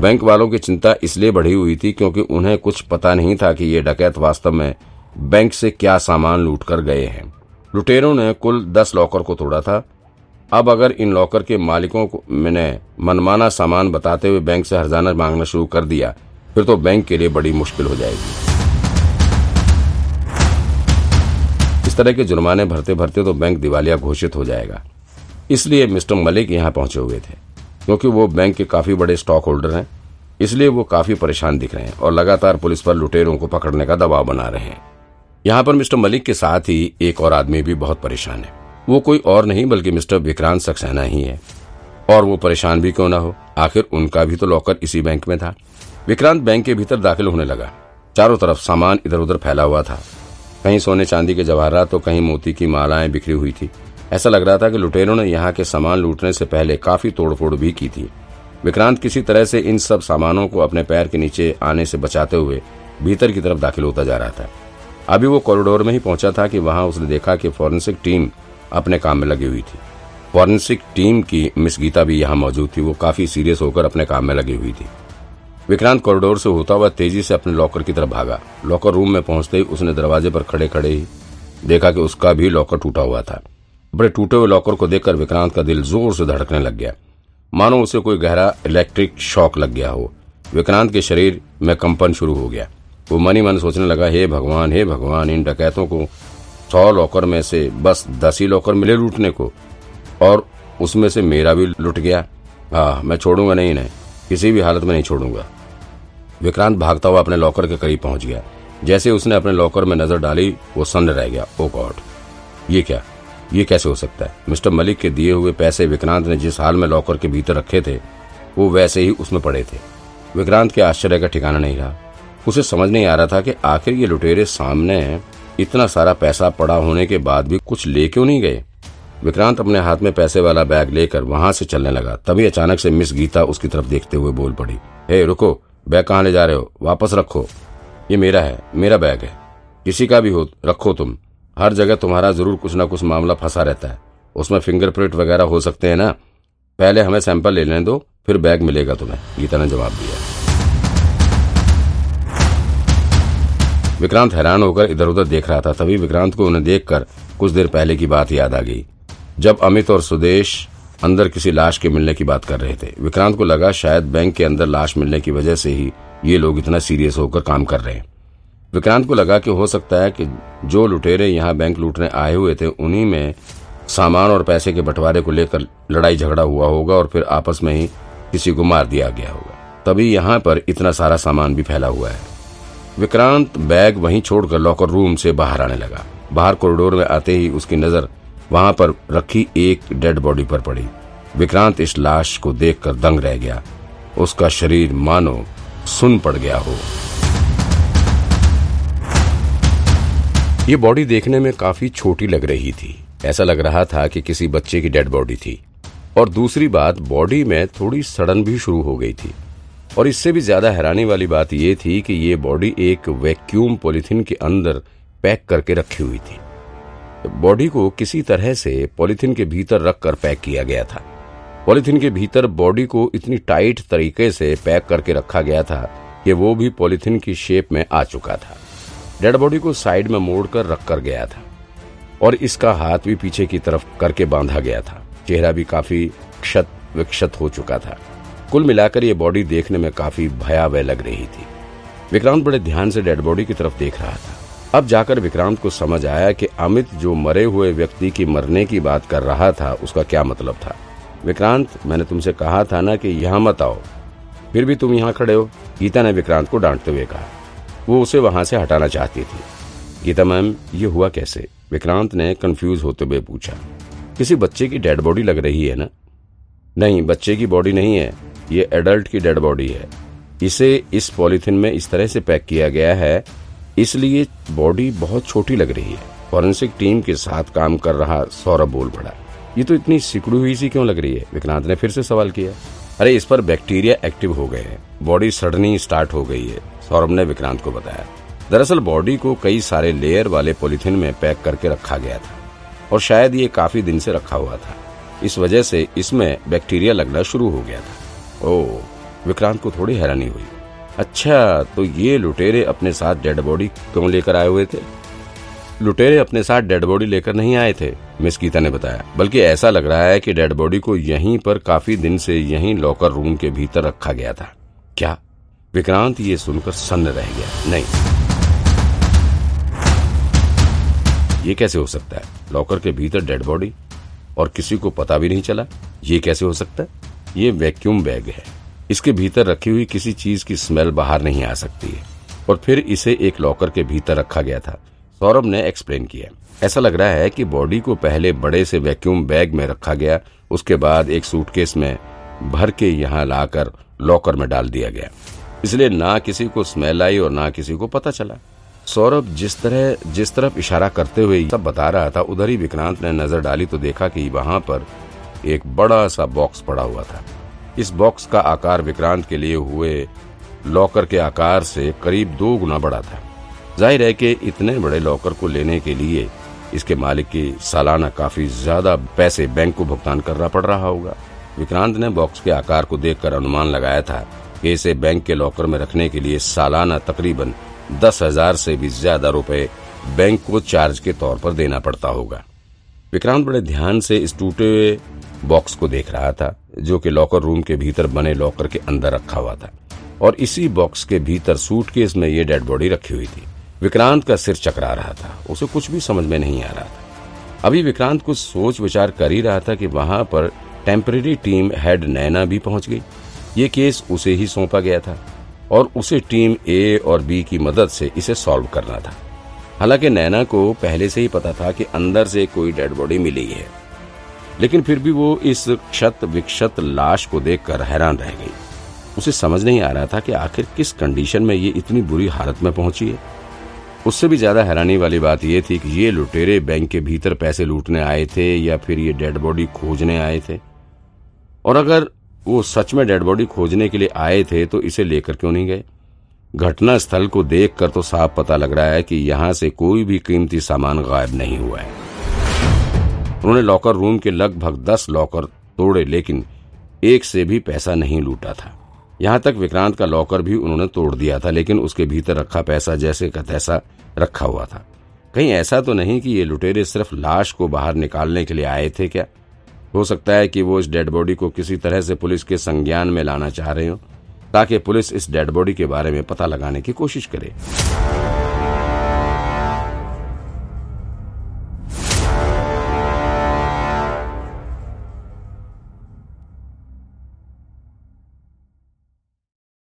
Bank वालों की चिंता इसलिए बढ़ी हुई थी क्योंकि उन्हें कुछ पता नहीं था कि ये डकैत वास्तव में बैंक से क्या सामान लूट कर गए हैं। लुटेरों ने कुल दस लॉकर को तोड़ा था। अब अगर इन लॉकर के मालिकों मैंने मनमाना सामान बताते हुए बैंक से हरजाना मांगना शुरू कर दिया, फिर तो बैंक के लिए बड़ी मुश्किल हो जाएगी। इस तरह के जुर्माने भरते भरते तो बैंक दिवालिया घोषित हो जाएगा। इसलिए मिस्टर मलिक यहाँ पहुँचे हुए थे। क्योंकि वो बैंक के काफ़ी बड़े स्टॉक होल्डर हैं, इसलिए वो काफ़ी परेशान दिख रहे हैं और लगातार पुलिस पर लुटेरों को पकड़ने का दबाव बना रहे हैं। यहाँ पर मिस्टर मलिक के साथ ही एक और आदमी भी बहुत परेशान है। वो कोई और नहीं, बल्कि मिस्टर विक्रांत सक्सेना ही है। और वो परेशान भी क्यों ना हो? आखिर उनका भी तो लॉकर इसी बैंक में था। विक्रांत बैंक के भीतर दाखिल होने लगा। चारों तरफ़ सामान इधर उधर फैला हुआ था। कहीं सोने चांदी के जवाहरात तो कहीं मोती की मालाएँ बिखरी हुई थी। ऐसा लग रहा था कि लुटेरों ने यहाँ के सामान लूटने से पहले काफ़ी तोड़फोड़ भी की थी। विक्रांत किसी तरह से इन सब सामानों को अपने पैर के नीचे आने से बचाते हुए भीतर की तरफ़ दाखिल होता जा रहा था। अभी वो कॉरिडोर में ही पहुँचा था कि वहाँ उसने देखा कि फॉरेंसिक टीम अपने काम में लगी हुई थी। फॉरेंसिक टीम की मिस गीता भी यहाँ मौजूद थी। वो काफ़ी सीरियस होकर अपने काम में लगी हुई थी। विक्रांत कॉरिडोर से होता हुआ तेज़ी से अपने लॉकर की तरफ़ भागा। लॉकर रूम में पहुँचते ही उसने दरवाजे पर खड़े खड़े ही देखा कि उसका भी लॉकर टूटा हुआ था। बड़े टूटे हुए लॉकर को देखकर विक्रांत का दिल ज़ोर से धड़कने लग गया। मानो उसे कोई गहरा इलेक्ट्रिक शॉक लग गया हो। विक्रांत के शरीर में कंपन शुरू हो गया। वो मनी मन सोचने लगा, हे भगवान हे भगवान, इन डकैतों को सौ लॉकर में से बस दस ही लॉकर मिले लूटने को। और उसमें से मेरा भी लुट गया। हाँ मैं छोड़ूँगा नहीं इन्हें। किसी भी हालत में नहीं छोड़ूँगा। विक्रांत भागता हुआ अपने लॉकर के करीब पहुँच गया। जैसे उसने अपने लॉकर में नज़र डाली, वो सन्न रह गया। ओ गॉड, ये क्या? ये कैसे हो सकता है? मिस्टर मलिक के दिए हुए पैसे विक्रांत ने जिस हाल में लॉकर के भीतर रखे थे, वो वैसे ही उसमें पड़े थे। विक्रांत के आश्चर्य का ठिकाना नहीं रहा। उसे समझ नहीं आ रहा था कि आखिर ये लुटेरे सामने इतना सारा पैसा पड़ा होने के बाद भी कुछ ले क्यों नहीं गए? विक्रांत अपने हाथ में पैसे वाला बैग लेकर वहाँ से चलने लगा। तभी अचानक से मिस गीता उसकी तरफ़ देखते हुए बोल पड़ी, हे, रुको, बैग कहाँ ले जा रहे हो? वापस रखो। ये मेरा है, मेरा बैग है। किसी का भी हो, रखो तुम। हर जगह तुम्हारा ज़रूर कुछ ना कुछ मामला फंसा रहता है। उसमें फिंगरप्रिंट वगैरह हो सकते हैं ना। पहले हमें सैंपल ले लेने दो, फिर बैग मिलेगा तुम्हें। गीता ने जवाब दिया। विक्रांत हैरान होकर इधर उधर देख रहा था। तभी विक्रांत को उन्हें देखकर कुछ देर पहले की बात याद आ गई। जब अमित और सुदेश अंदर किसी लाश के मिलने की बात कर रहे थे, विक्रांत को लगा शायद बैंक के अंदर लाश मिलने की वजह से ही ये लोग इतना सीरियस होकर काम कर रहे हैं। विक्रांत को लगा कि हो सकता है कि जो लुटेरे यहाँ बैंक लूटने आए हुए थे, उन्हीं में सामान और पैसे के बंटवारे को लेकर लड़ाई झगड़ा हुआ होगा और फिर आपस में ही किसी को मार दिया गया होगा। तभी यहाँ पर इतना सारा सामान भी फैला हुआ है। विक्रांत बैग वहीं छोड़कर लॉकर रूम से बाहर आने लगा। बाहर कॉरिडोर में आते ही उसकी नज़र वहाँ पर रखी एक डेड बॉडी पर पड़ी। विक्रांत इस लाश को देखकर दंग रह गया। उसका शरीर मानो सुन पड़ गया हो। ये बॉडी देखने में काफ़ी छोटी लग रही थी। ऐसा लग रहा था कि किसी बच्चे की डेड बॉडी थी। और दूसरी बात, बॉडी में थोड़ी सड़न भी शुरू हो गई थी। और इससे भी ज़्यादा हैरानी वाली बात यह थी कि ये बॉडी एक वैक्यूम पॉलिथीन के अंदर पैक करके रखी हुई थी। बॉडी को किसी तरह से पॉलिथीन के भीतर रखकर पैक किया गया था। पॉलिथीन के भीतर बॉडी को इतनी टाइट तरीके से पैक करके रखा गया था कि वो भी पॉलिथीन की शेप में आ चुका था। डेड बॉडी को साइड में मोड़कर रखकर गया था और इसका हाथ भी पीछे की तरफ़ करके बांधा गया था। चेहरा भी काफ़ी क्षत विक्षत हो चुका था। कुल मिलाकर यह बॉडी देखने में काफ़ी भयावह लग रही थी। विक्रांत बड़े ध्यान से डेड बॉडी की तरफ़ देख रहा था। अब जाकर विक्रांत को समझ आया कि अमित जो मरे हुए व्यक्ति की मरने की बात कर रहा था, उसका क्या मतलब था। विक्रांत, मैंने तुमसे कहा था ना कि यहाँ मत आओ। फिर भी तुम यहाँ खड़े हो? गीता ने विक्रांत को डांटते हुए कहा। वो उसे वहाँ से हटाना चाहती थी। गीता मैम ये हुआ कैसे? विक्रांत ने कंफ्यूज होते हुए पूछा। किसी बच्चे की डेड बॉडी लग रही है ना? नहीं, बच्चे की बॉडी नहीं है। ये एडल्ट की डेड बॉडी है। इसे इस पॉलिथीन में इस तरह से पैक किया गया है। इसलिए बॉडी बहुत छोटी लग रही है। फॉरेंसिक टीम के साथ काम कर रहा सौरभ बोल पड़ा। ये तो इतनी सिकुड़ी हुई सी क्यों लग रही है? विक्रांत ने फिर से सवाल किया। अरे, इस पर बैक्टीरिया एक्टिव हो गए हैं। बॉडी सड़नी स्टार्ट हो गई है, सौरभ ने विक्रांत को बताया। दरअसल बॉडी को कई सारे लेयर वाले पॉलिथीन में पैक करके रखा गया था, और शायद ये काफ़ी दिन से रखा हुआ था। इस वजह से इसमें बैक्टीरिया लगना शुरू हो गया था। ओ, विक्रांत को थोड़ी हैरानी हुई। अच्छा तो ये लुटेरे अपने साथ डेड बॉडी क्यों लेकर आए हुए थे? लुटेरे अपने साथ डेड बॉडी लेकर नहीं आए थे। मिस गीता ने बताया। बल्कि ऐसा लग रहा है कि डेड बॉडी को यहीं पर काफ़ी दिन से यहीं लॉकर रूम के भीतर रखा गया था। क्या? विक्रांत ये सुनकर सन्न रह गया। नहीं। ये कैसे हो सकता है? लॉकर के भीतर डेड बॉडी? और किसी को पता भी नहीं चला? ये कैसे हो सकता है? ये वैक्यूम बैग है। इसके भीतर रखी हुई किसी चीज़ की स्मेल बाहर नहीं आ सकती है। और फिर इसे एक लॉकर के भीतर रखा गया था। सौरभ ने एक्सप्लेन किया। ऐसा लग रहा है कि बॉडी को पहले बड़े से वैक्यूम बैग में रखा गया, उसके बाद एक सूटकेस में भर के यहाँ लाकर लॉकर में डाल दिया गया। इसलिए ना किसी को स्मेल आई और ना किसी को पता चला। सौरभ जिस तरह, जिस तरफ़ इशारा करते हुए सब बता रहा था, उधर ही विक्रांत ने नज़र डाली तो देखा कि वहाँ पर एक बड़ा सा बॉक्स पड़ा हुआ था। इस बॉक्स का आकार विक्रांत के लिए हुए लॉकर के आकार से करीब दो गुना बड़ा था। ज़ाहिर है कि इतने बड़े लॉकर को लेने के लिए इसके मालिक की सालाना काफ़ी ज़्यादा पैसे बैंक को भुगतान करना पड़ रहा होगा। विक्रांत ने बॉक्स के आकार को देखकर अनुमान लगाया था कि इसे बैंक के लॉकर में रखने के लिए सालाना तकरीबन दस हज़ार से भी ज़्यादा रुपए बैंक को चार्ज के तौर पर देना पड़ता होगा। विक्रांत बड़े ध्यान से इस टूटे हुए बॉक्स को देख रहा था, जो कि लॉकर रूम के भीतर बने लॉकर के अंदर रखा हुआ था। और इसी बॉक्स के भीतर सूटकेस में ये डेड बॉडी रखी हुई थी। विक्रांत का सिर चकरा रहा था। उसे कुछ भी समझ में नहीं आ रहा था। अभी विक्रांत कुछ सोच विचार कर ही रहा था कि वहाँ पर टेम्परेरी टीम हेड नैना भी पहुँच गई। ये केस उसे ही सौंपा गया था और उसे टीम ए और बी की मदद से इसे सॉल्व करना था। हालाँकि नैना को पहले से ही पता था कि अंदर से कोई डेड बॉडी मिली है। लेकिन फिर भी वो इस क्षत विक्षत लाश को देखकर हैरान रह गई। उसे समझ नहीं आ रहा था कि आखिर किस कंडीशन में ये इतनी बुरी हालत में पहुँची है। उससे भी ज़्यादा हैरानी वाली बात यह थी कि ये लुटेरे बैंक के भीतर पैसे लूटने आए थे या फिर ये डेड बॉडी खोजने आए थे? और अगर वो सच में डेड बॉडी खोजने के लिए आए थे तो इसे लेकर क्यों नहीं गए? घटना स्थल को देखकर तो साफ़ पता लग रहा है कि यहाँ से कोई भी कीमती सामान गायब नहीं हुआ है। उन्होंने लॉकर रूम के लगभग दस लॉकर तोड़े, लेकिन एक से भी पैसा नहीं लूटा था। यहाँ तक विक्रांत का लॉकर भी उन्होंने तोड़ दिया था, लेकिन उसके भीतर रखा पैसा जैसे का तैसा रखा हुआ था। कहीं ऐसा तो नहीं कि ये लुटेरे सिर्फ़ लाश को बाहर निकालने के लिए आए थे क्या? हो सकता है कि वो इस डेड बॉडी को किसी तरह से पुलिस के संज्ञान में लाना चाह रहे हो, ताकि पुलिस इस डेड बॉडी के बारे में पता लगाने की कोशिश करे।